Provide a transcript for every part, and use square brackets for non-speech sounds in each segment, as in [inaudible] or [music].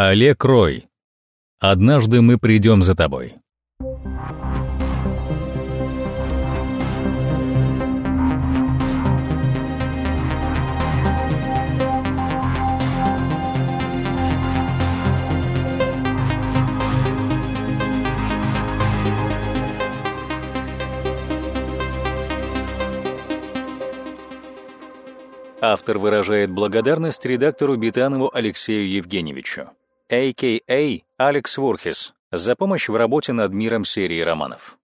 Олег Рой. Однажды мы придем за тобой. Автор выражает благодарность редактору Битанову Алексею Евгеньевичу, а.к.а. Алекс Вурхис, за помощь в работе над миром серии романов.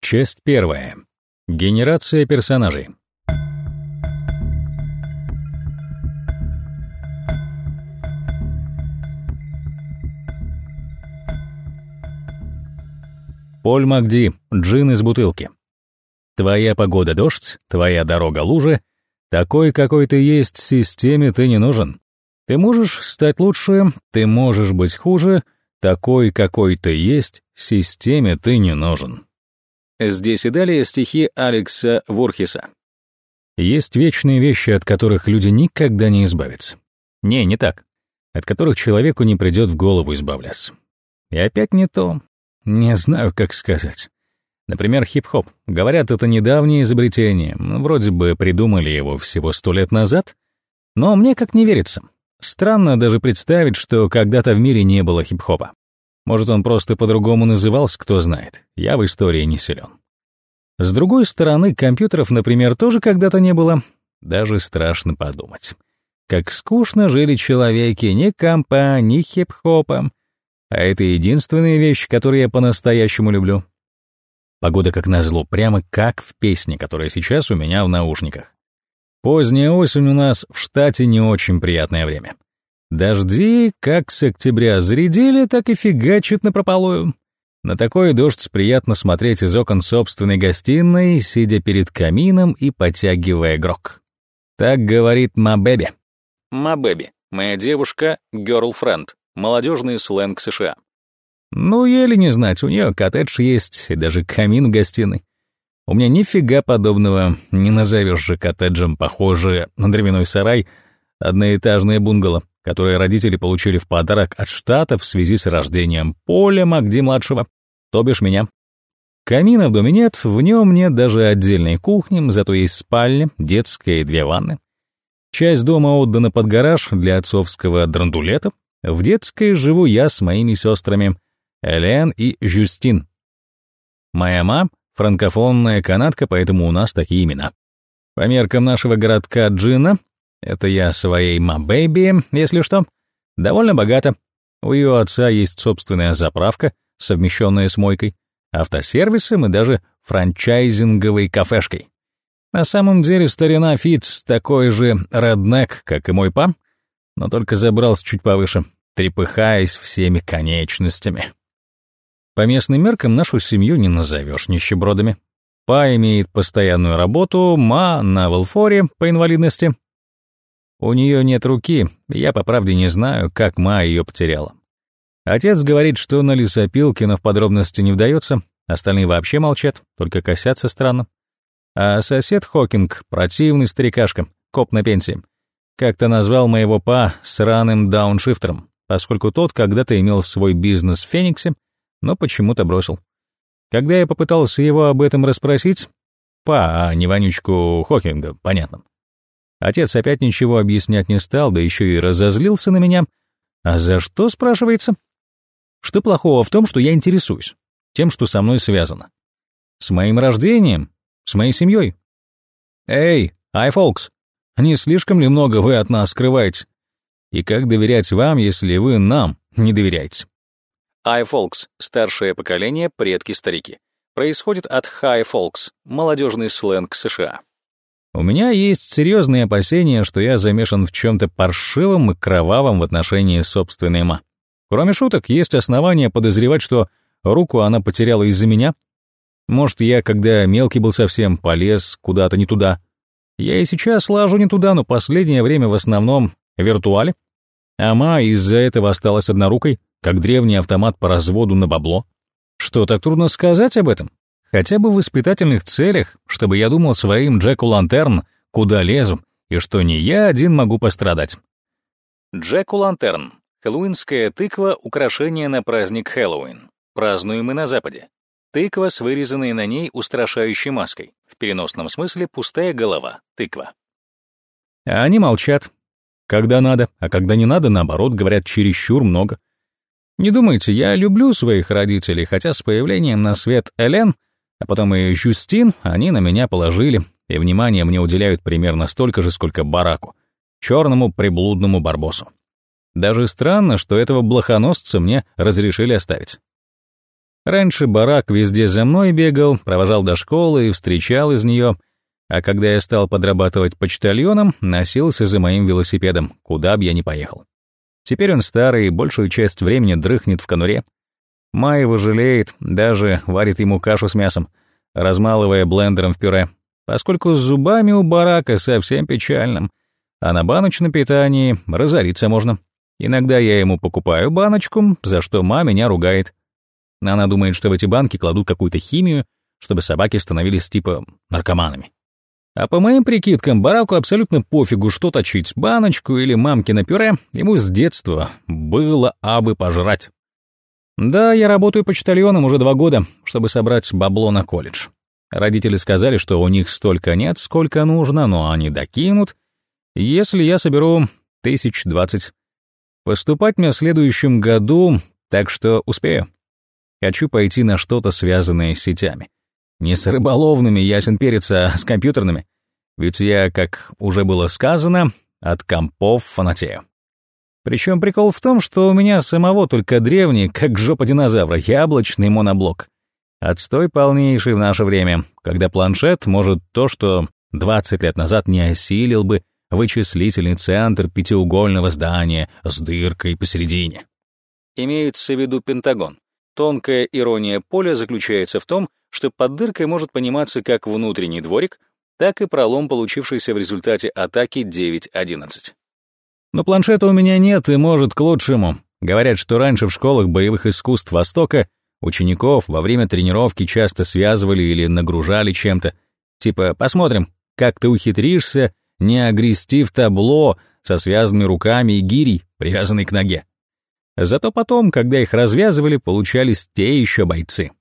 Часть первая. Генерация персонажей. Поль Макди, джин из бутылки. Твоя погода дождь, твоя дорога лужа, такой, какой ты есть, системе ты не нужен. Ты можешь стать лучше, ты можешь быть хуже, такой, какой ты есть, системе ты не нужен. Здесь и далее стихи Алекса Ворхиса. Есть вечные вещи, от которых люди никогда не избавятся. Не, не так. От которых человеку не придет в голову избавляться. И опять не то. Не знаю, как сказать. Например, хип-хоп. Говорят, это недавнее изобретение. Вроде бы придумали его всего сто лет назад. Но мне как не верится. Странно даже представить, что когда-то в мире не было хип-хопа. Может, он просто по-другому назывался, кто знает. Я в истории не силен. С другой стороны, компьютеров, например, тоже когда-то не было. Даже страшно подумать. Как скучно жили человеки, ни компа, ни хип-хопа. А это единственная вещь, которую я по-настоящему люблю. Погода как назло, прямо как в песне, которая сейчас у меня в наушниках. Поздняя осень у нас в штате не очень приятное время. Дожди, как с октября зарядили, так и фигачат напропалую. На такой дождь приятно смотреть из окон собственной гостиной, сидя перед камином и потягивая грок. Так говорит Мабеби. Мабеби, моя девушка, girlfriend, молодежный сленг США. Ну, еле не знать, у нее коттедж есть и даже камин в гостиной. У меня нифига подобного, не назовешь же коттеджем, похоже на дровяной сарай, одноэтажное бунгало, которое родители получили в подарок от штата в связи с рождением Поля Макди-младшего, то бишь меня. Камина в доме нет, в нем нет даже отдельной кухни, зато есть спальня, детская и две ванны. Часть дома отдана под гараж для отцовского драндулета. В детской живу я с моими сестрами, Элен и Жюстин. Моя мама — франкофонная канадка, поэтому у нас такие имена. По меркам нашего городка Джина, это я своей ма-бэйби, если что, довольно богата. У ее отца есть собственная заправка, совмещенная с мойкой, автосервисом и даже франчайзинговой кафешкой. На самом деле старина Фитц такой же реднек, как и мой пам, но только забрался чуть повыше, трепыхаясь всеми конечностями. По местным меркам нашу семью не назовешь нищебродами. Па имеет постоянную работу, ма на Волфоре по инвалидности. У нее нет руки, я по правде не знаю, как ма ее потеряла. Отец говорит, что на лесопилке, но в подробности не вдается, остальные вообще молчат, только косятся странно. А сосед Хокинг, противный старикашка, коп на пенсии, как-то назвал моего па сраным дауншифтером, поскольку тот когда-то имел свой бизнес в Фениксе, но почему-то бросил. Когда я попытался его об этом расспросить, па, а не вонючку Хокинга, понятно. Отец опять ничего объяснять не стал, да еще и разозлился на меня. А за что, спрашивается? Что плохого в том, что я интересуюсь? Тем, что со мной связано. С моим рождением? С моей семьей? Эй, ай, фолкс, не слишком ли много вы от нас скрываете? И как доверять вам, если вы нам не доверяете? High Folks — старшее поколение, предки-старики. Происходит от High молодежный сленг США. У меня есть серьезные опасения, что я замешан в чем-то паршивом и кровавом в отношении собственной ма. Кроме шуток, есть основания подозревать, что руку она потеряла из-за меня. Может, я, когда мелкий был совсем, полез куда-то не туда. Я и сейчас лажу не туда, но последнее время в основном виртуале. А ма из-за этого осталась однорукой, как древний автомат по разводу на бабло? Что, так трудно сказать об этом? Хотя бы в воспитательных целях, чтобы я думал своим Джеку Лантерн, куда лезу, и что не я один могу пострадать. Джеку Лантерн Хэллоуинская тыква — украшение на праздник Хэллоуин, празднуемый на Западе. Тыква с вырезанной на ней устрашающей маской. В переносном смысле пустая голова, тыква. А они молчат. Когда надо, а когда не надо, наоборот, говорят чересчур много. Не думайте, я люблю своих родителей, хотя с появлением на свет Элен, а потом и Жюстин, они на меня положили, и внимание мне уделяют примерно столько же, сколько бараку, черному приблудному барбосу. Даже странно, что этого блохоносца мне разрешили оставить. Раньше барак везде за мной бегал, провожал до школы и встречал из нее, а когда я стал подрабатывать почтальоном, носился за моим велосипедом, куда бы я ни поехал. Теперь он старый и большую часть времени дрыхнет в конуре. Ма его жалеет, даже варит ему кашу с мясом, размалывая блендером в пюре, поскольку с зубами у барака совсем печальным, а на баночном питании разориться можно. Иногда я ему покупаю баночку, за что ма меня ругает. Она думает, что в эти банки кладут какую-то химию, чтобы собаки становились типа наркоманами. А по моим прикидкам, бараку абсолютно пофигу, что точить, баночку или мамки на пюре, ему с детства было абы пожрать. Да, я работаю почтальоном уже два года, чтобы собрать бабло на колледж. Родители сказали, что у них столько нет, сколько нужно, но они докинут, если я соберу тысяч двадцать. Поступать мне в следующем году, так что успею. Хочу пойти на что-то, связанное с сетями. Не с рыболовными, ясен перец, а с компьютерными. Ведь я, как уже было сказано, от компов фанатею. Причем прикол в том, что у меня самого только древний, как жопа динозавра, яблочный моноблок. Отстой полнейший в наше время, когда планшет может то, что 20 лет назад не осилил бы вычислительный центр пятиугольного здания с дыркой посередине. Имеется в виду Пентагон. Тонкая ирония поля заключается в том, что под дыркой может пониматься как внутренний дворик, так и пролом, получившийся в результате атаки 9.11. Но планшета у меня нет и может к лучшему. Говорят, что раньше в школах боевых искусств Востока учеников во время тренировки часто связывали или нагружали чем-то. Типа, посмотрим, как ты ухитришься не огрести в табло со связанными руками и гирей, привязанной к ноге. Зато потом, когда их развязывали, получались те еще бойцы.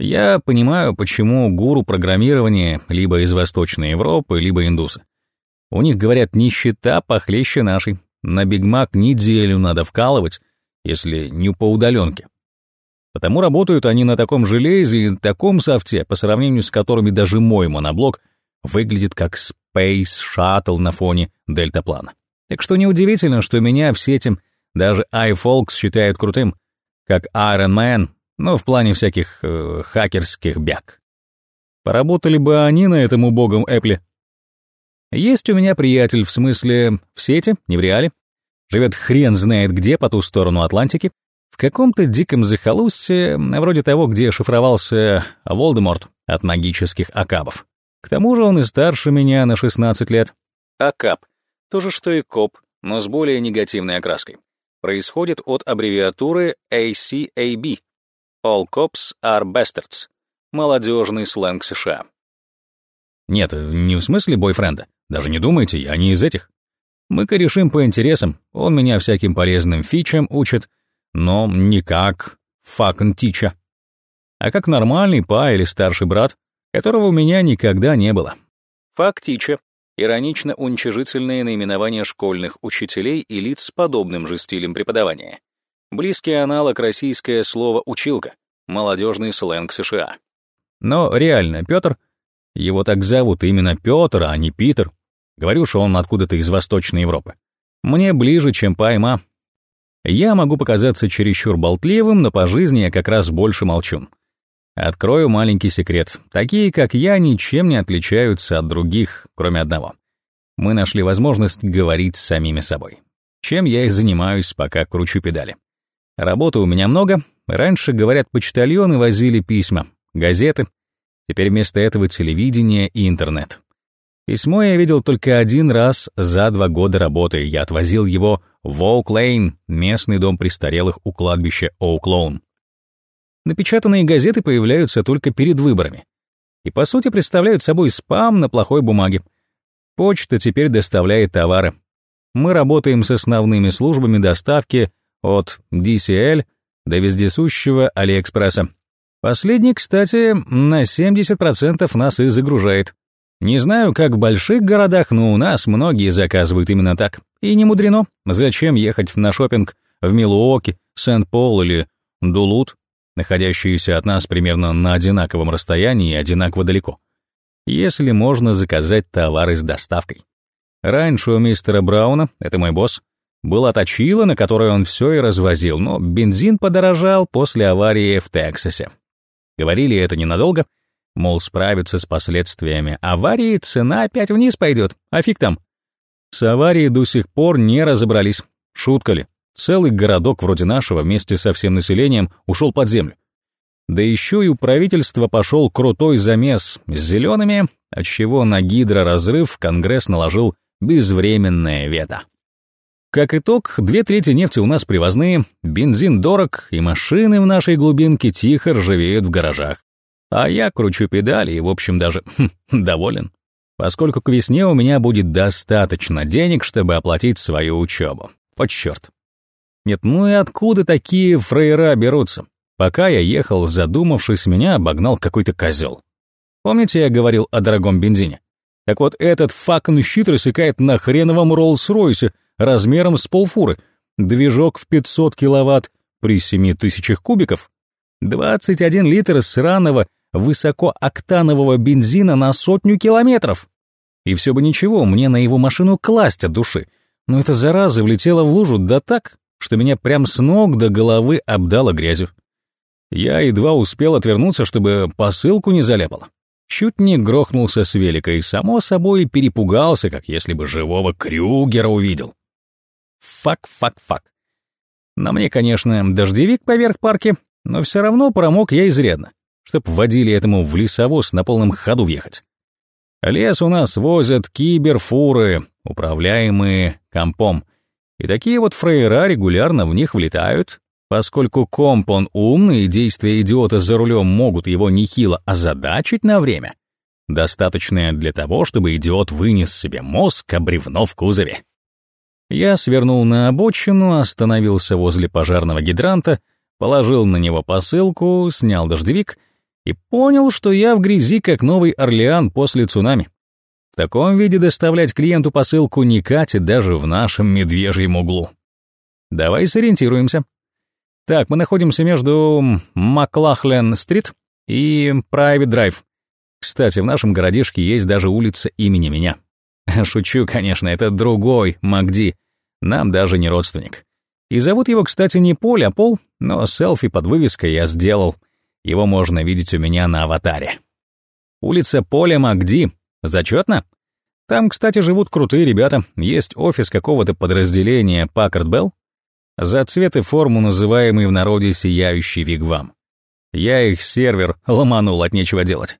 Я понимаю, почему гуру программирования либо из Восточной Европы, либо индусы. У них, говорят, нищета похлеще нашей. На Бигмак неделю надо вкалывать, если не по удаленке. Потому работают они на таком железе и таком софте, по сравнению с которыми даже мой моноблок выглядит как Space Shuttle на фоне дельтаплана. Так что неудивительно, что меня все этим даже iFolks считают крутым, как Iron Man, но в плане всяких э, хакерских бяг. Поработали бы они на этом убогом Эппле. Есть у меня приятель, в смысле, в сети, не в реале. Живет хрен знает где, по ту сторону Атлантики, в каком-то диком захолустье, вроде того, где шифровался Волдеморт от магических акабов. К тому же он и старше меня на 16 лет. Акаб — то же, что и коп, но с более негативной окраской происходит от аббревиатуры ACAB — All Cops Are Bastards — молодежный сленг США. Нет, не в смысле бойфренда. Даже не думайте, я не из этих. Мы корешим по интересам, он меня всяким полезным фичам учит, но не как fucking тича, а как нормальный па или старший брат, которого у меня никогда не было. Фактича уничижительное наименование школьных учителей и лиц с подобным же стилем преподавания. Близкий аналог российское слово «училка», молодежный сленг США. Но реально, Петр, его так зовут именно Петр, а не Питер. Говорю, что он откуда-то из Восточной Европы. Мне ближе, чем Пайма. Я могу показаться чересчур болтливым, но по жизни я как раз больше молчу. Открою маленький секрет. Такие, как я, ничем не отличаются от других, кроме одного. Мы нашли возможность говорить с самими собой. Чем я и занимаюсь, пока кручу педали. Работы у меня много. Раньше, говорят, почтальоны возили письма, газеты. Теперь вместо этого телевидение и интернет. Письмо я видел только один раз за два года работы. Я отвозил его в Оук-Лейн, местный дом престарелых у кладбища Оук-Лоун. Напечатанные газеты появляются только перед выборами. И по сути представляют собой спам на плохой бумаге. Почта теперь доставляет товары. Мы работаем с основными службами доставки от DCL до вездесущего Алиэкспресса. Последний, кстати, на 70% нас и загружает. Не знаю, как в больших городах, но у нас многие заказывают именно так. И не мудрено. Зачем ехать на шопинг в Милуоки, Сент-Пол или Дулут, находящиеся от нас примерно на одинаковом расстоянии и одинаково далеко, если можно заказать товары с доставкой. Раньше у мистера Брауна, это мой босс, была точила, на которой он все и развозил, но бензин подорожал после аварии в Тексасе. Говорили это ненадолго, мол, справиться с последствиями аварии, цена опять вниз пойдет, а фиг там. С аварией до сих пор не разобрались. Шутка ли? Целый городок вроде нашего вместе со всем населением ушел под землю. Да еще и у правительства пошел крутой замес с зелеными, отчего на гидроразрыв Конгресс наложил безвременное вето. Как итог, две трети нефти у нас привозные, бензин дорог, и машины в нашей глубинке тихо ржавеют в гаражах. А я кручу педали и, в общем, даже [laughs] хм, доволен, поскольку к весне у меня будет достаточно денег, чтобы оплатить свою учебу. Под черт. Нет, ну и откуда такие фрейра берутся? Пока я ехал, задумавшись, меня обогнал какой-то козел. Помните, я говорил о дорогом бензине? Так вот, этот факон щит рассекает на хреновом Роллс-Ройсе размером с полфуры, движок в 500 киловатт при 7000 кубиков, 21 литр сраного высокооктанового бензина на сотню километров. И все бы ничего, мне на его машину класть от души. Но эта зараза влетела в лужу да так, что меня прям с ног до головы обдало грязью. Я едва успел отвернуться, чтобы посылку не заляпало. Чуть не грохнулся с велика и, само собой, перепугался, как если бы живого Крюгера увидел. Фак, фак, фак. На мне, конечно, дождевик поверх парки, но все равно промок я изрядно чтоб водили этому в лесовоз на полном ходу въехать. Лес у нас возят киберфуры, управляемые компом, и такие вот фрейра регулярно в них влетают, поскольку комп он умный, и действия идиота за рулем могут его нехило озадачить на время, достаточное для того, чтобы идиот вынес себе мозг, а в кузове. Я свернул на обочину, остановился возле пожарного гидранта, положил на него посылку, снял дождевик — и понял, что я в грязи, как Новый Орлеан после цунами. В таком виде доставлять клиенту посылку не катит даже в нашем медвежьем углу. Давай сориентируемся. Так, мы находимся между Маклахлен-стрит и Прайвет Драйв. Кстати, в нашем городишке есть даже улица имени меня. [laughs] Шучу, конечно, это другой Макди. Нам даже не родственник. И зовут его, кстати, не Поль, а Пол, но селфи под вывеской я сделал — его можно видеть у меня на аватаре. Улица Поля Макди. Зачетно? Там, кстати, живут крутые ребята. Есть офис какого-то подразделения Packard Bell. За цвет и форму называемый в народе «сияющий вигвам». Я их сервер ломанул от нечего делать.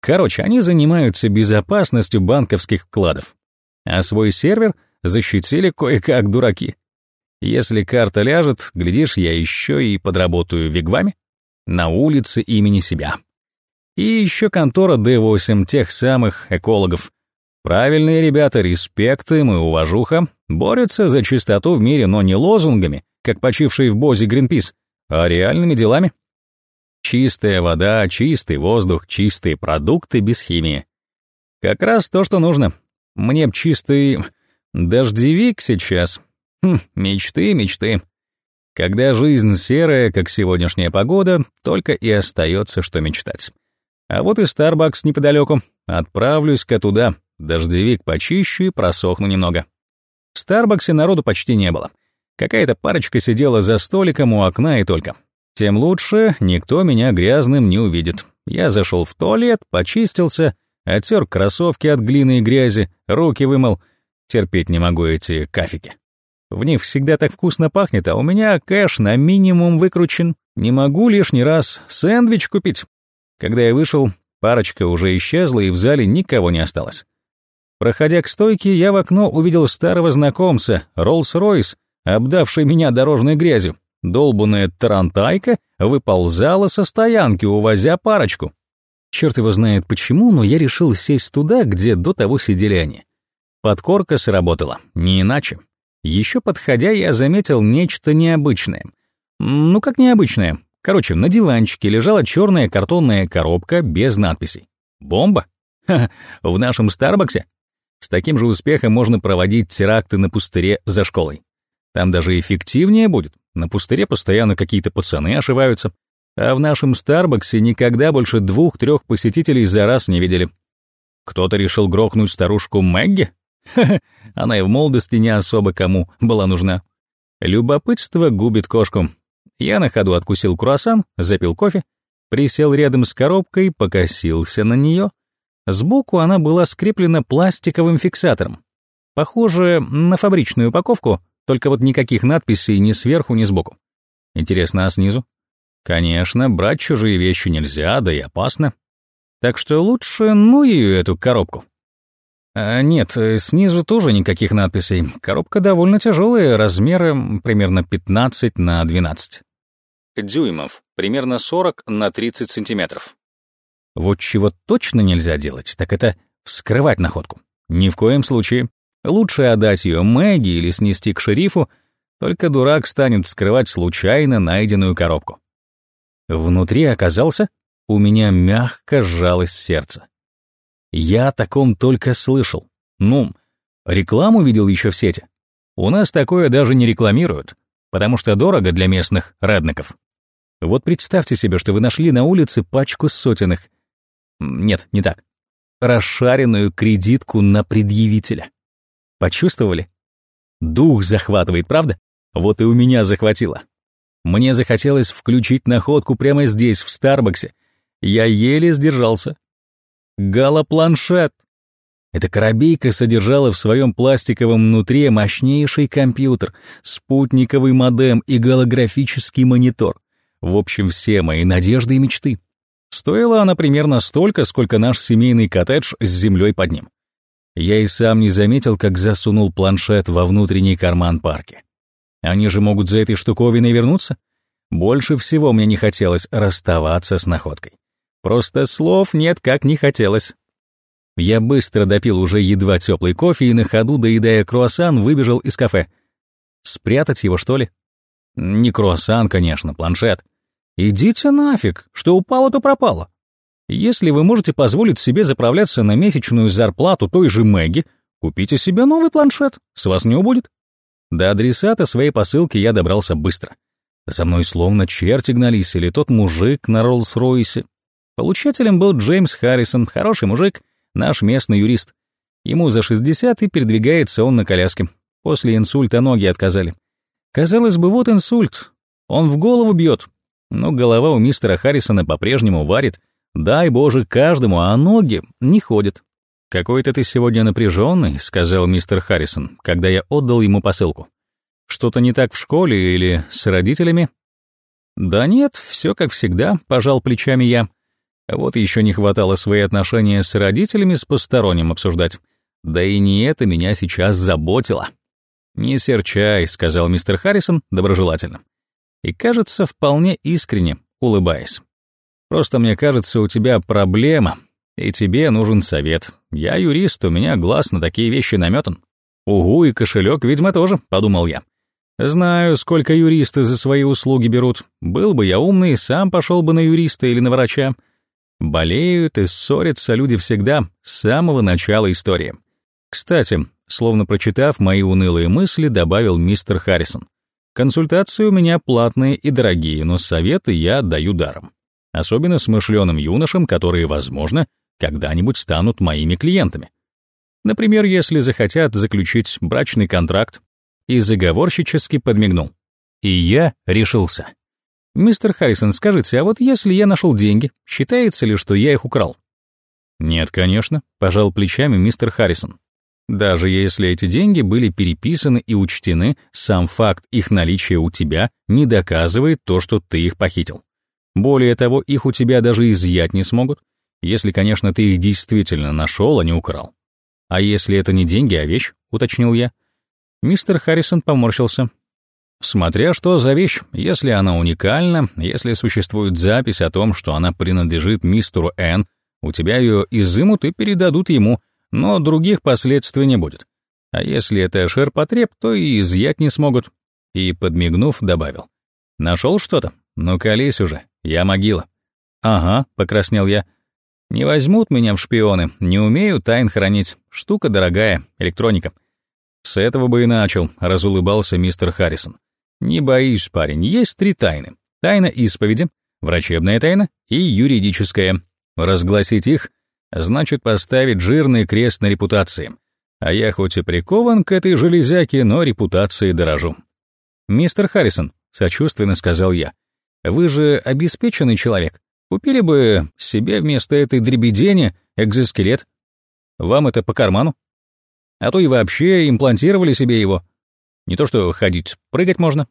Короче, они занимаются безопасностью банковских вкладов. А свой сервер защитили кое-как дураки. Если карта ляжет, глядишь, я еще и подработаю в Вигваме на улице имени себя. И еще контора D8 тех самых экологов. Правильные ребята, респект им и уважуха, борются за чистоту в мире, но не лозунгами, как почивший в Бозе Гринпис, а реальными делами. Чистая вода, чистый воздух, чистые продукты без химии. Как раз то, что нужно. Мне б чистый дождевик сейчас. Хм, мечты, мечты. Когда жизнь серая, как сегодняшняя погода, только и остается, что мечтать. А вот и Starbucks неподалеку. Отправлюсь-ка туда, дождевик почищу и просохну немного. В Старбаксе народу почти не было. Какая-то парочка сидела за столиком у окна и только. Тем лучше, никто меня грязным не увидит. Я зашел в туалет, почистился, оттер кроссовки от глины и грязи, руки вымыл. Терпеть не могу эти кафики. В них всегда так вкусно пахнет, а у меня кэш на минимум выкручен. Не могу лишний раз сэндвич купить. Когда я вышел, парочка уже исчезла, и в зале никого не осталось. Проходя к стойке, я в окно увидел старого знакомца, Роллс-Ройс, обдавший меня дорожной грязью. Долбанная тарантайка выползала со стоянки, увозя парочку. Черт его знает почему, но я решил сесть туда, где до того сидели они. Подкорка сработала, не иначе. Еще подходя, я заметил нечто необычное. Ну как необычное? Короче, на диванчике лежала черная картонная коробка без надписей. Бомба? Ха, в нашем Старбаксе? С таким же успехом можно проводить теракты на пустыре за школой. Там даже эффективнее будет. На пустыре постоянно какие-то пацаны ошиваются. А в нашем Старбаксе никогда больше двух-трех посетителей за раз не видели. Кто-то решил грохнуть старушку Мэгги? Ха-ха, она и в молодости не особо кому была нужна. Любопытство губит кошку. Я на ходу откусил круассан, запил кофе, присел рядом с коробкой, покосился на нее. Сбоку она была скреплена пластиковым фиксатором. Похоже на фабричную упаковку, только вот никаких надписей ни сверху, ни сбоку. Интересно, а снизу? Конечно, брать чужие вещи нельзя, да и опасно. Так что лучше ну ее эту коробку. А нет, снизу тоже никаких надписей. Коробка довольно тяжелая, размеры примерно 15 на 12. Дюймов, примерно 40 на 30 сантиметров. Вот чего точно нельзя делать, так это вскрывать находку. Ни в коем случае. Лучше отдать ее Мэгги или снести к шерифу, только дурак станет вскрывать случайно найденную коробку. Внутри оказался, у меня мягко сжалось сердце. Я о таком только слышал. Ну, рекламу видел еще в сети. У нас такое даже не рекламируют, потому что дорого для местных радников. Вот представьте себе, что вы нашли на улице пачку сотенных. Нет, не так. Расшаренную кредитку на предъявителя. Почувствовали? Дух захватывает, правда? Вот и у меня захватило. Мне захотелось включить находку прямо здесь, в Старбаксе. Я еле сдержался. Галопланшет. Эта коробейка содержала в своем пластиковом нутре мощнейший компьютер, спутниковый модем и голографический монитор. В общем, все мои надежды и мечты. Стоила она примерно столько, сколько наш семейный коттедж с землей под ним. Я и сам не заметил, как засунул планшет во внутренний карман парки. Они же могут за этой штуковиной вернуться? Больше всего мне не хотелось расставаться с находкой. Просто слов нет, как не хотелось. Я быстро допил уже едва теплый кофе и на ходу, доедая круассан, выбежал из кафе. Спрятать его, что ли? Не круассан, конечно, планшет. Идите нафиг, что упало, то пропало. Если вы можете позволить себе заправляться на месячную зарплату той же Мэгги, купите себе новый планшет, с вас не убудет. До адресата своей посылки я добрался быстро. За мной словно черти гнались, или тот мужик на Роллс-Ройсе. Получателем был Джеймс Харрисон, хороший мужик, наш местный юрист. Ему за 60 и передвигается он на коляске. После инсульта ноги отказали. Казалось бы, вот инсульт. Он в голову бьет. Но голова у мистера Харрисона по-прежнему варит, Дай Боже каждому, а ноги не ходят. «Какой-то ты сегодня напряженный», — сказал мистер Харрисон, когда я отдал ему посылку. «Что-то не так в школе или с родителями?» «Да нет, все как всегда», — пожал плечами я. Вот еще не хватало свои отношения с родителями с посторонним обсуждать. Да и не это меня сейчас заботило. «Не серчай», — сказал мистер Харрисон доброжелательно. И, кажется, вполне искренне, улыбаясь. Просто мне кажется, у тебя проблема, и тебе нужен совет. Я юрист, у меня глаз на такие вещи наметан. Угу, и кошелек, видимо, тоже, подумал я. Знаю, сколько юристы за свои услуги берут. Был бы я умный, сам пошел бы на юриста или на врача. Болеют и ссорятся люди всегда, с самого начала истории. Кстати, словно прочитав мои унылые мысли, добавил мистер Харрисон. Консультации у меня платные и дорогие, но советы я отдаю даром особенно смышленым юношам, которые, возможно, когда-нибудь станут моими клиентами. Например, если захотят заключить брачный контракт, и заговорщически подмигнул. И я решился. «Мистер Харрисон, скажите, а вот если я нашел деньги, считается ли, что я их украл?» «Нет, конечно», — пожал плечами мистер Харрисон. «Даже если эти деньги были переписаны и учтены, сам факт их наличия у тебя не доказывает то, что ты их похитил. Более того, их у тебя даже изъять не смогут, если, конечно, ты их действительно нашел, а не украл. А если это не деньги, а вещь, уточнил я. Мистер Харрисон поморщился. Смотря что за вещь, если она уникальна, если существует запись о том, что она принадлежит мистеру Н, у тебя ее изымут и передадут ему, но других последствий не будет. А если это ширпотреб, то и изъять не смогут. И, подмигнув, добавил. Нашел что-то? Ну, колись уже, я могила. Ага, покраснел я. Не возьмут меня в шпионы, не умею тайн хранить. Штука дорогая, электроника. С этого бы и начал, разулыбался мистер Харрисон. Не боись, парень, есть три тайны. Тайна исповеди, врачебная тайна и юридическая. Разгласить их значит поставить жирный крест на репутации. А я хоть и прикован к этой железяке, но репутацией дорожу. «Мистер Харрисон», — сочувственно сказал я, — «вы же обеспеченный человек. Купили бы себе вместо этой дребедени экзоскелет. Вам это по карману? А то и вообще имплантировали себе его. Не то что ходить, прыгать можно».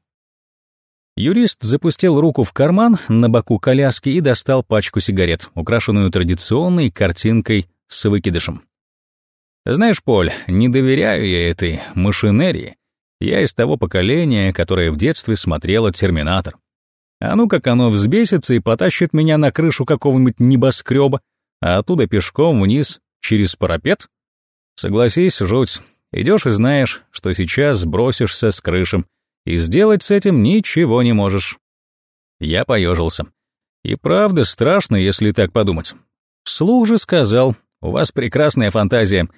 Юрист запустил руку в карман на боку коляски и достал пачку сигарет, украшенную традиционной картинкой с выкидышем. «Знаешь, Поль, не доверяю я этой машинерии. Я из того поколения, которое в детстве смотрело «Терминатор». А ну как оно взбесится и потащит меня на крышу какого-нибудь небоскреба, а оттуда пешком вниз через парапет? Согласись, жуть. Идешь и знаешь, что сейчас сбросишься с крышем, и сделать с этим ничего не можешь. Я поежился. И правда страшно, если так подумать. Вслух же сказал, у вас прекрасная фантазия.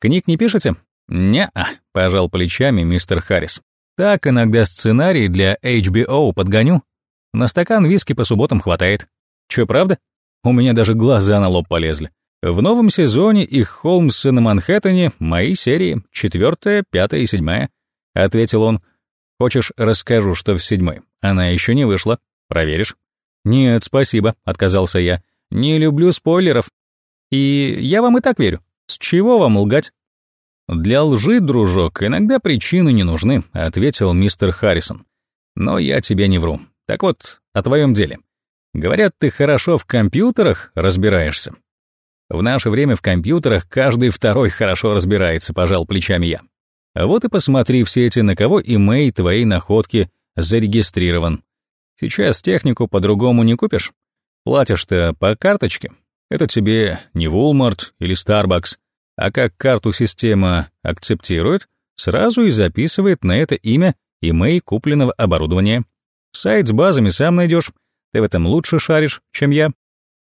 Книг не пишете? «Не-а», — пожал плечами мистер Харрис. «Так иногда сценарий для HBO подгоню. На стакан виски по субботам хватает. Чё, правда? У меня даже глаза на лоб полезли. В новом сезоне их Холмсы на Манхэттене мои серии, четвертая, пятая и седьмая», — ответил он. «Хочешь, расскажу, что в седьмой? Она еще не вышла. Проверишь?» «Нет, спасибо», — отказался я. «Не люблю спойлеров. И я вам и так верю. С чего вам лгать?» «Для лжи, дружок, иногда причины не нужны», — ответил мистер Харрисон. «Но я тебе не вру. Так вот, о твоем деле. Говорят, ты хорошо в компьютерах разбираешься». «В наше время в компьютерах каждый второй хорошо разбирается», — пожал плечами я. «Вот и посмотри все эти, на кого имей твоей находки зарегистрирован. Сейчас технику по-другому не купишь. Платишь-то по карточке. Это тебе не Walmart или Starbucks, а как карту система акцептирует, сразу и записывает на это имя имей купленного оборудования. Сайт с базами сам найдешь, ты в этом лучше шаришь, чем я.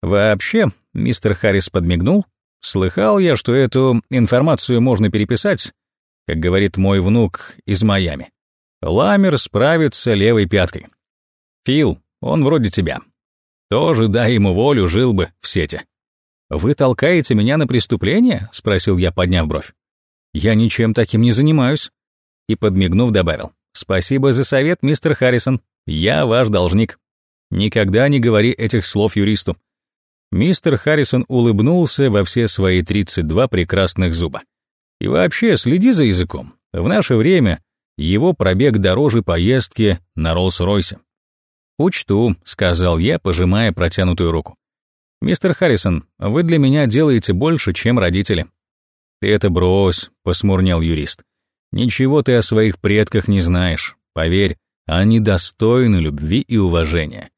Вообще, мистер Харрис подмигнул, слыхал я, что эту информацию можно переписать, как говорит мой внук из Майами. Ламер справится левой пяткой. Фил, он вроде тебя. Тоже дай ему волю, жил бы в сети. «Вы толкаете меня на преступление?» — спросил я, подняв бровь. «Я ничем таким не занимаюсь». И, подмигнув, добавил. «Спасибо за совет, мистер Харрисон. Я ваш должник. Никогда не говори этих слов юристу». Мистер Харрисон улыбнулся во все свои 32 прекрасных зуба. «И вообще, следи за языком. В наше время его пробег дороже поездки на Роллс-Ройсе». «Учту», — сказал я, пожимая протянутую руку. «Мистер Харрисон, вы для меня делаете больше, чем родители». «Ты это брось», — посмурнел юрист. «Ничего ты о своих предках не знаешь. Поверь, они достойны любви и уважения».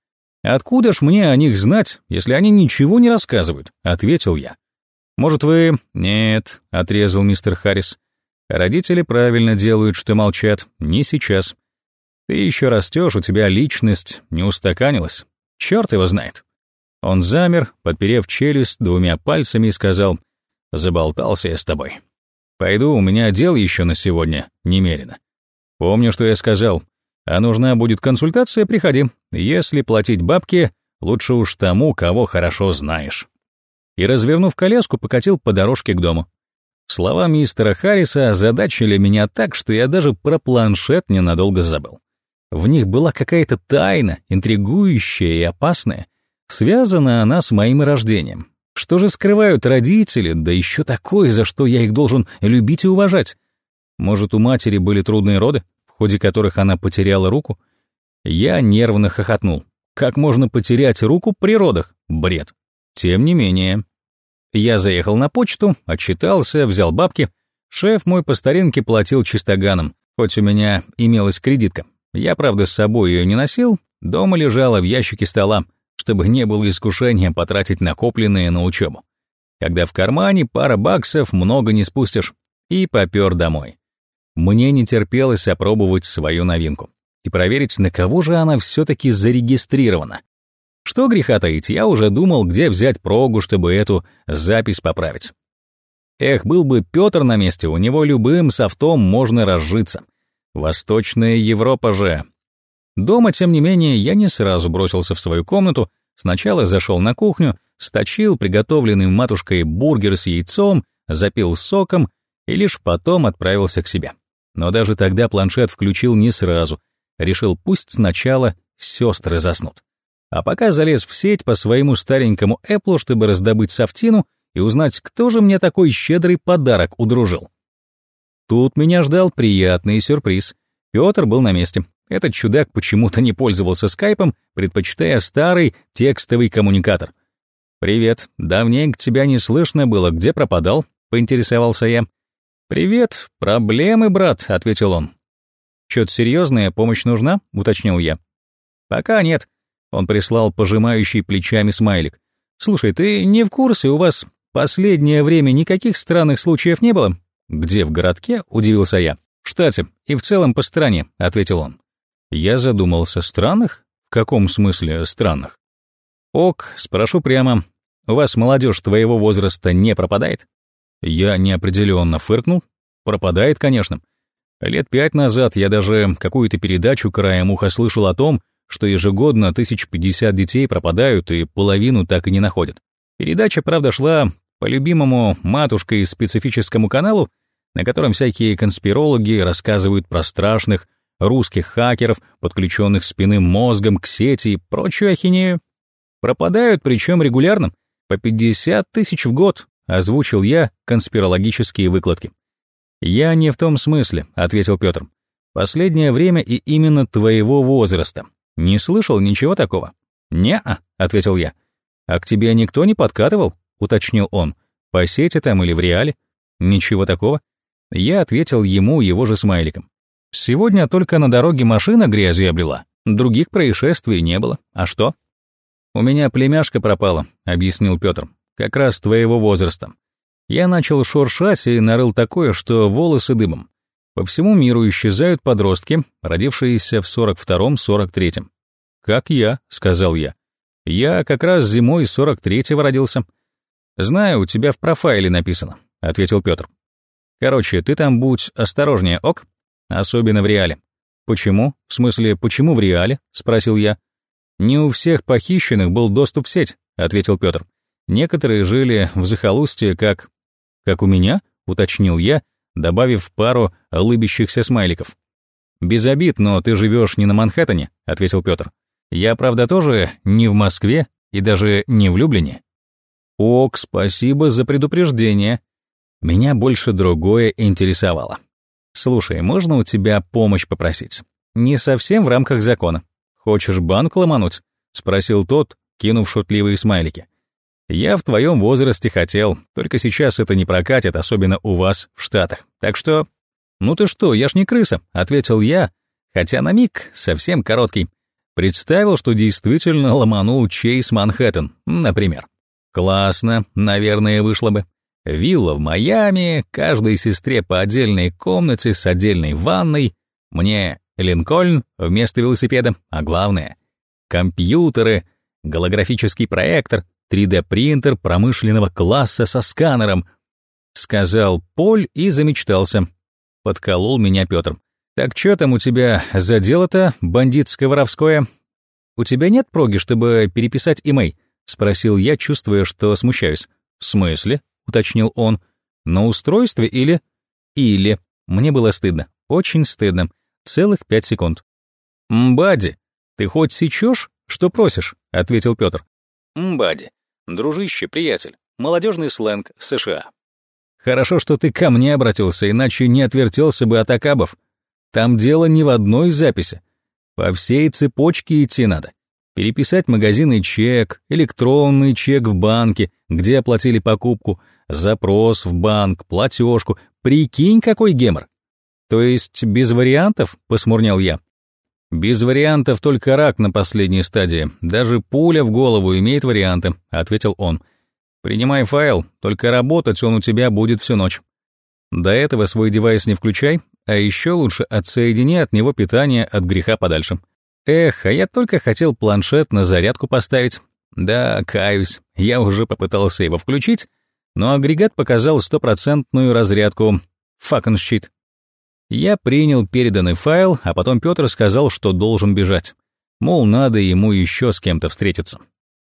«Откуда ж мне о них знать, если они ничего не рассказывают?» — ответил я. «Может, вы...» «Нет», — отрезал мистер Харрис. «Родители правильно делают, что молчат. Не сейчас. Ты еще растешь, у тебя личность не устаканилась. Черт его знает». Он замер, подперев челюсть двумя пальцами и сказал, «Заболтался я с тобой. Пойду, у меня дел еще на сегодня немерено. Помню, что я сказал, а нужна будет консультация, приходи. Если платить бабки, лучше уж тому, кого хорошо знаешь». И, развернув коляску, покатил по дорожке к дому. Слова мистера Харриса озадачили меня так, что я даже про планшет ненадолго забыл. В них была какая-то тайна, интригующая и опасная, Связана она с моим рождением. Что же скрывают родители, да еще такое, за что я их должен любить и уважать? Может, у матери были трудные роды, в ходе которых она потеряла руку? Я нервно хохотнул. Как можно потерять руку при родах? Бред. Тем не менее. Я заехал на почту, отчитался, взял бабки. Шеф мой по старинке платил чистоганом, хоть у меня имелась кредитка. Я, правда, с собой ее не носил, дома лежала в ящике стола чтобы не было искушения потратить накопленные на учебу. Когда в кармане пара баксов, много не спустишь. И попер домой. Мне не терпелось опробовать свою новинку и проверить, на кого же она все-таки зарегистрирована. Что греха таить, я уже думал, где взять прогу, чтобы эту запись поправить. Эх, был бы Петр на месте, у него любым софтом можно разжиться. Восточная Европа же. Дома, тем не менее, я не сразу бросился в свою комнату, сначала зашел на кухню, сточил приготовленный матушкой бургер с яйцом, запил соком и лишь потом отправился к себе. Но даже тогда планшет включил не сразу, решил пусть сначала сестры заснут. А пока залез в сеть по своему старенькому Apple, чтобы раздобыть софтину и узнать, кто же мне такой щедрый подарок удружил. Тут меня ждал приятный сюрприз. Петр был на месте. Этот чудак почему-то не пользовался скайпом, предпочитая старый текстовый коммуникатор. «Привет, давненько тебя не слышно было, где пропадал?» — поинтересовался я. «Привет, проблемы, брат», — ответил он. «Чё-то серьезная помощь нужна?» — уточнил я. «Пока нет», — он прислал пожимающий плечами смайлик. «Слушай, ты не в курсе, у вас последнее время никаких странных случаев не было?» «Где, в городке?» — удивился я. «В штате и в целом по стране», — ответил он. Я задумался, странных? В каком смысле странных? «Ок, спрошу прямо, у вас молодежь твоего возраста не пропадает?» Я неопределенно фыркнул. «Пропадает, конечно. Лет пять назад я даже какую-то передачу краем уха слышал о том, что ежегодно тысяч пятьдесят детей пропадают и половину так и не находят. Передача, правда, шла по любимому матушкой специфическому каналу, на котором всякие конспирологи рассказывают про страшных русских хакеров, подключенных спинным мозгом к сети и прочую ахинею. Пропадают, причем регулярно, по 50 тысяч в год, озвучил я конспирологические выкладки. «Я не в том смысле», — ответил Петр. «Последнее время и именно твоего возраста. Не слышал ничего такого?» «Не-а», — ответил я. «А к тебе никто не подкатывал?» — уточнил он. «По сети там или в реале?» «Ничего такого». Я ответил ему его же смайликом. «Сегодня только на дороге машина грязью облила. Других происшествий не было. А что?» «У меня племяшка пропала», — объяснил Петр. «Как раз твоего возраста. Я начал шуршать и нарыл такое, что волосы дыбом. По всему миру исчезают подростки, родившиеся в 42-43. «Как я», — сказал я. «Я как раз зимой 43-го родился». «Знаю, у тебя в профайле написано», — ответил Петр. «Короче, ты там будь осторожнее, ок? Особенно в реале». «Почему? В смысле, почему в реале?» — спросил я. «Не у всех похищенных был доступ в сеть», — ответил Петр. «Некоторые жили в захолустье, как «Как у меня?» — уточнил я, добавив пару улыбящихся смайликов. «Без обид, но ты живешь не на Манхэттене», — ответил Петр. «Я, правда, тоже не в Москве и даже не в Люблине». «Ок, спасибо за предупреждение. Меня больше другое интересовало. Слушай, можно у тебя помощь попросить? Не совсем в рамках закона. Хочешь банк ломануть?» — спросил тот, кинув шутливые смайлики. Я в твоем возрасте хотел, только сейчас это не прокатит, особенно у вас в Штатах. Так что... Ну ты что, я ж не крыса, ответил я, хотя на миг, совсем короткий, представил, что действительно ломанул Чейз Манхэттен, например. Классно, наверное, вышло бы. Вилла в Майами, каждой сестре по отдельной комнате с отдельной ванной, мне Линкольн вместо велосипеда, а главное — компьютеры, голографический проектор, 3D-принтер промышленного класса со сканером, сказал Поль и замечтался. Подколол меня Петр. Так что там у тебя за дело-то, бандитско-воровское? У тебя нет проги, чтобы переписать имей? Спросил я, чувствуя, что смущаюсь. В смысле? Уточнил он. На устройстве или... Или. Мне было стыдно. Очень стыдно. Целых пять секунд. «Мбади, ты хоть сечешь, что просишь?» — ответил Петр. «Мбади. Дружище, приятель, молодежный сленг США. Хорошо, что ты ко мне обратился, иначе не отвертелся бы от акабов. Там дело не в одной записи. По всей цепочке идти надо. Переписать магазинный чек, электронный чек в банке, где оплатили покупку, запрос в банк, платежку. Прикинь, какой гемор. То есть без вариантов, посмурнял я. «Без вариантов только рак на последней стадии. Даже пуля в голову имеет варианты», — ответил он. Принимай файл, только работать он у тебя будет всю ночь. До этого свой девайс не включай, а еще лучше отсоедини от него питание от греха подальше. Эх, а я только хотел планшет на зарядку поставить. Да, каюсь, я уже попытался его включить, но агрегат показал стопроцентную разрядку. Shit. Я принял переданный файл, а потом Петр сказал, что должен бежать. Мол, надо ему еще с кем-то встретиться.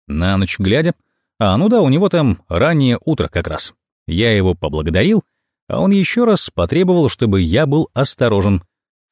На ночь глядя, а ну да, у него там раннее утро как раз. Я его поблагодарил, а он еще раз потребовал, чтобы я был осторожен.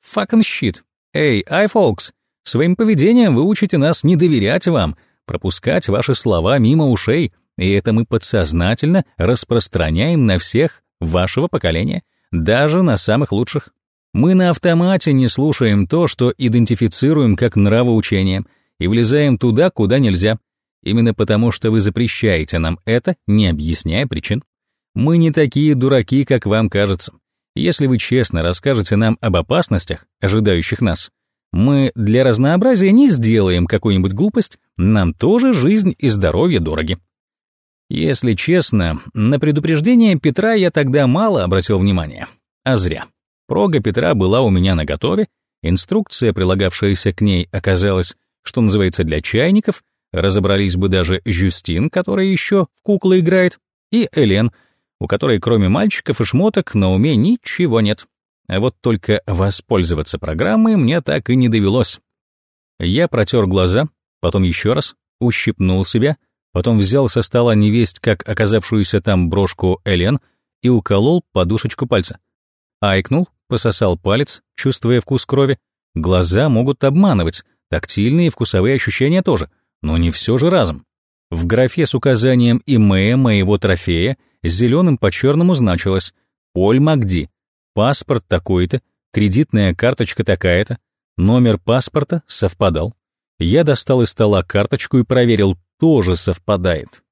Fucking shit. Эй, ай, folks, своим поведением вы учите нас не доверять вам, пропускать ваши слова мимо ушей, и это мы подсознательно распространяем на всех вашего поколения, даже на самых лучших. Мы на автомате не слушаем то, что идентифицируем как нравоучение, и влезаем туда, куда нельзя, именно потому что вы запрещаете нам это, не объясняя причин. Мы не такие дураки, как вам кажется. Если вы честно расскажете нам об опасностях, ожидающих нас, мы для разнообразия не сделаем какую-нибудь глупость, нам тоже жизнь и здоровье дороги. Если честно, на предупреждение Петра я тогда мало обратил внимания. А зря. Прога Петра была у меня наготове, инструкция, прилагавшаяся к ней, оказалась, что называется, для чайников, разобрались бы даже Жюстин, который еще в куклы играет, и Элен, у которой кроме мальчиков и шмоток на уме ничего нет. А вот только воспользоваться программой мне так и не довелось. Я протер глаза, потом еще раз, ущипнул себя, потом взял со стола невесть, как оказавшуюся там брошку Элен, и уколол подушечку пальца. Айкнул, пососал палец, чувствуя вкус крови. Глаза могут обманывать, тактильные и вкусовые ощущения тоже, но не все же разом. В графе с указанием имея моего трофея зеленым по черному значилось «Поль Магди», паспорт такой-то, кредитная карточка такая-то, номер паспорта совпадал. Я достал из стола карточку и проверил, тоже совпадает.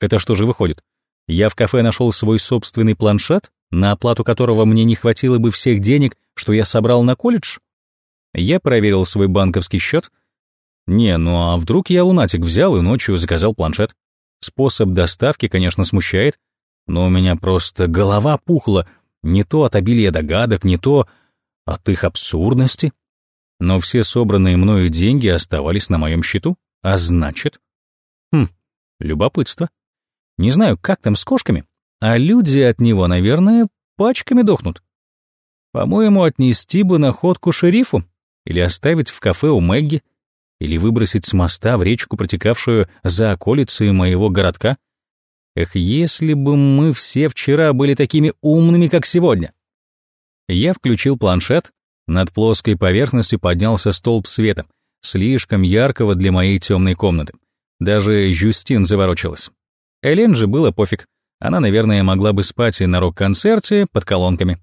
Это что же выходит? Я в кафе нашел свой собственный планшет? На оплату которого мне не хватило бы всех денег, что я собрал на колледж? Я проверил свой банковский счет. Не, ну а вдруг я лунатик взял и ночью заказал планшет? Способ доставки, конечно, смущает, но у меня просто голова пухла, не то от обилия догадок, не то от их абсурдности. Но все собранные мною деньги оставались на моем счету, а значит... Хм, любопытство. Не знаю, как там с кошками, а люди от него, наверное, пачками дохнут. По-моему, отнести бы находку шерифу или оставить в кафе у Мэгги, или выбросить с моста в речку, протекавшую за околицей моего городка. Эх, если бы мы все вчера были такими умными, как сегодня. Я включил планшет, над плоской поверхностью поднялся столб света, слишком яркого для моей темной комнаты. Даже Жюстин заворочилась. Элен же было пофиг. Она, наверное, могла бы спать и на рок-концерте под колонками.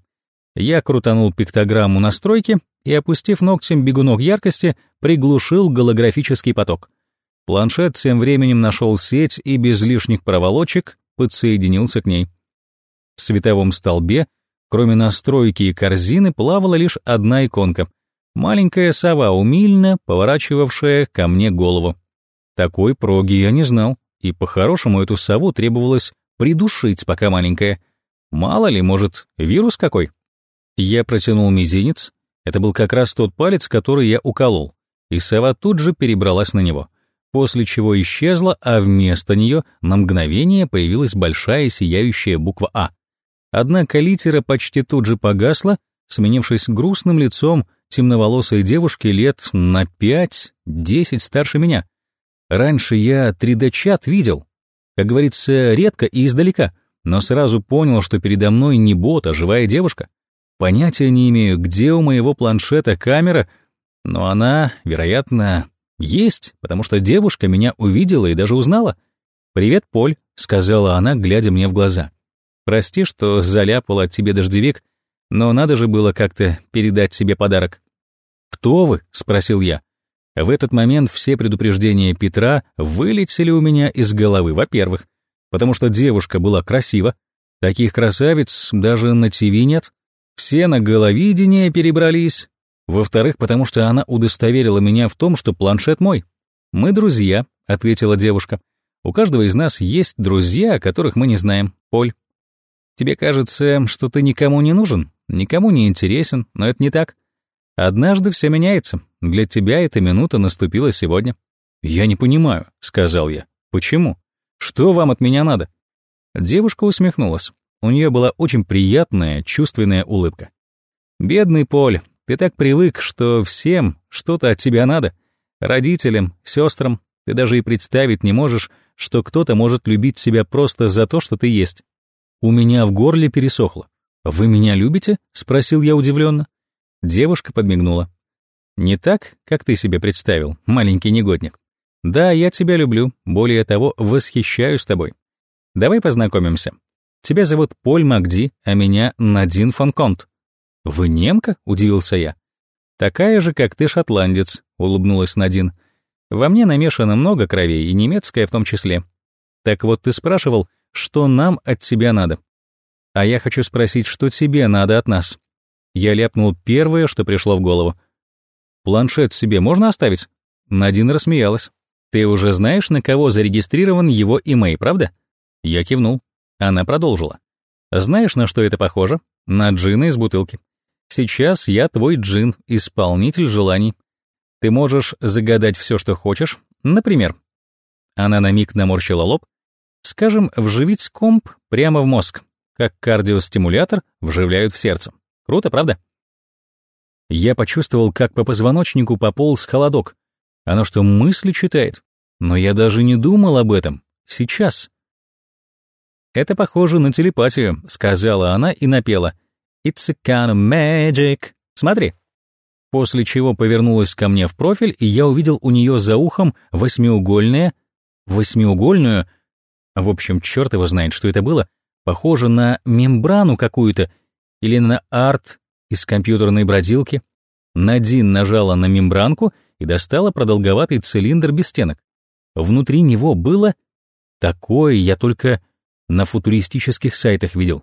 Я крутанул пиктограмму настройки и, опустив ногтем бегунок яркости, приглушил голографический поток. Планшет тем временем нашел сеть и без лишних проволочек подсоединился к ней. В световом столбе, кроме настройки и корзины, плавала лишь одна иконка — маленькая сова, умильно поворачивавшая ко мне голову. Такой проги я не знал, и по-хорошему эту сову требовалось придушить, пока маленькая. Мало ли, может, вирус какой? Я протянул мизинец. Это был как раз тот палец, который я уколол. И сова тут же перебралась на него, после чего исчезла, а вместо нее на мгновение появилась большая сияющая буква «А». Однако литера почти тут же погасла, сменившись грустным лицом темноволосой девушки лет на пять-десять старше меня. Раньше я 3D-чат видел, как говорится, редко и издалека, но сразу понял, что передо мной не бот, а живая девушка. Понятия не имею, где у моего планшета камера, но она, вероятно, есть, потому что девушка меня увидела и даже узнала. «Привет, Поль», — сказала она, глядя мне в глаза. «Прости, что заляпала тебе дождевик, но надо же было как-то передать себе подарок». «Кто вы?» — спросил я. В этот момент все предупреждения Петра вылетели у меня из головы, во-первых, потому что девушка была красива, таких красавиц даже на ТВ нет, все на головидение перебрались, во-вторых, потому что она удостоверила меня в том, что планшет мой. «Мы друзья», — ответила девушка. У каждого из нас есть друзья, которых мы не знаем, Поль. Тебе кажется, что ты никому не нужен, никому не интересен, но это не так. Однажды все меняется. Для тебя эта минута наступила сегодня. Я не понимаю, сказал я. Почему? Что вам от меня надо? Девушка усмехнулась. У нее была очень приятная, чувственная улыбка. Бедный Поль, ты так привык, что всем что-то от тебя надо. Родителям, сестрам, ты даже и представить не можешь, что кто-то может любить себя просто за то, что ты есть. У меня в горле пересохло. «Вы меня любите?» — спросил я удивленно. Девушка подмигнула. «Не так, как ты себе представил, маленький негодник. Да, я тебя люблю, более того, восхищаюсь тобой. Давай познакомимся. Тебя зовут Поль Макди, а меня Надин фон Конт». «Вы немка?» — удивился я. «Такая же, как ты шотландец», — улыбнулась Надин. «Во мне намешано много кровей, и немецкая в том числе. Так вот, ты спрашивал, что нам от тебя надо. А я хочу спросить, что тебе надо от нас. Я ляпнул первое, что пришло в голову. «Планшет себе можно оставить?» Надин рассмеялась. «Ты уже знаешь, на кого зарегистрирован его имей, правда?» Я кивнул. Она продолжила. «Знаешь, на что это похоже? На джина из бутылки. Сейчас я твой джин, исполнитель желаний. Ты можешь загадать все, что хочешь. Например...» Она на миг наморщила лоб. «Скажем, вживить комп прямо в мозг, как кардиостимулятор вживляют в сердце. Круто, правда? Я почувствовал, как по позвоночнику пополз холодок. Оно что, мысли читает? Но я даже не думал об этом. Сейчас. «Это похоже на телепатию», — сказала она и напела. «It's a kind of magic». Смотри. После чего повернулась ко мне в профиль, и я увидел у нее за ухом восьмиугольное... Восьмиугольную... В общем, черт его знает, что это было. Похоже на мембрану какую-то или на арт из компьютерной бродилки. Надин нажала на мембранку и достала продолговатый цилиндр без стенок. Внутри него было... Такое я только на футуристических сайтах видел.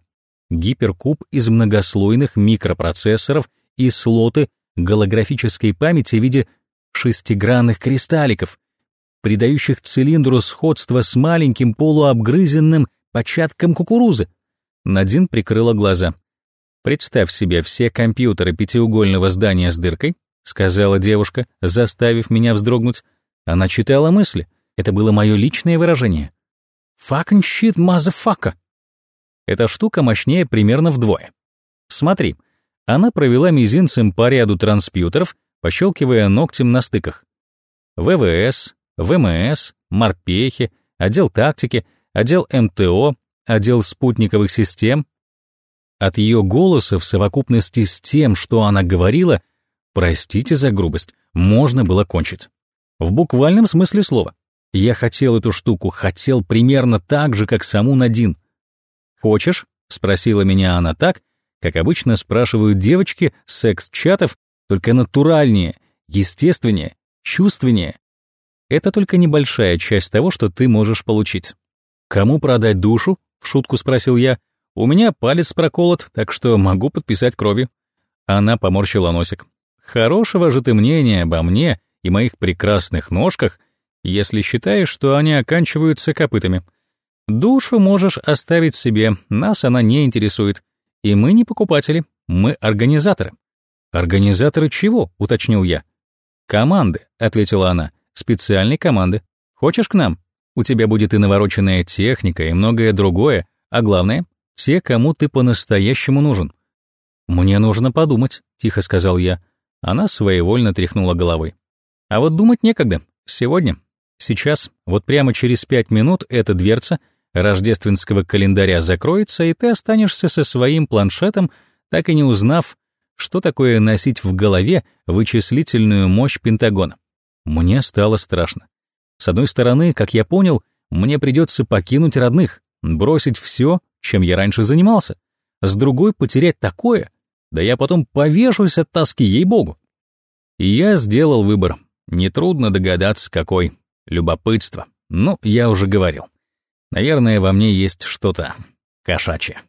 Гиперкуб из многослойных микропроцессоров и слоты голографической памяти в виде шестигранных кристалликов, придающих цилиндру сходство с маленьким полуобгрызенным початком кукурузы. Надин прикрыла глаза. «Представь себе все компьютеры пятиугольного здания с дыркой», сказала девушка, заставив меня вздрогнуть. Она читала мысли. Это было мое личное выражение. «Fucking shit, motherfucker!» Эта штука мощнее примерно вдвое. Смотри, она провела мизинцем по ряду транспьютеров, пощелкивая ногтем на стыках. ВВС, ВМС, морпехи, отдел тактики, отдел МТО, отдел спутниковых систем, от ее голоса в совокупности с тем, что она говорила, простите за грубость, можно было кончить. В буквальном смысле слова. Я хотел эту штуку, хотел примерно так же, как саму Надин. «Хочешь?» — спросила меня она так, как обычно спрашивают девочки секс-чатов, только натуральнее, естественнее, чувственнее. Это только небольшая часть того, что ты можешь получить. «Кому продать душу?» — в шутку спросил я. У меня палец проколот, так что могу подписать кровью. Она поморщила носик. Хорошего же ты мнения обо мне и моих прекрасных ножках, если считаешь, что они оканчиваются копытами. Душу можешь оставить себе, нас она не интересует. И мы не покупатели, мы организаторы. Организаторы чего? уточнил я. Команды, ответила она. Специальной команды. Хочешь к нам? У тебя будет и навороченная техника, и многое другое, а главное, те, кому ты по-настоящему нужен. Мне нужно подумать, тихо сказал я. Она своевольно тряхнула головой. А вот думать некогда. Сегодня, сейчас, вот прямо через пять минут эта дверца рождественского календаря закроется, и ты останешься со своим планшетом, так и не узнав, что такое носить в голове вычислительную мощь Пентагона. Мне стало страшно. С одной стороны, как я понял, мне придется покинуть родных, бросить все чем я раньше занимался. С другой потерять такое, да я потом повешусь от тоски, ей-богу. И я сделал выбор. Нетрудно догадаться, какой. Любопытство. Ну, я уже говорил. Наверное, во мне есть что-то кошачье.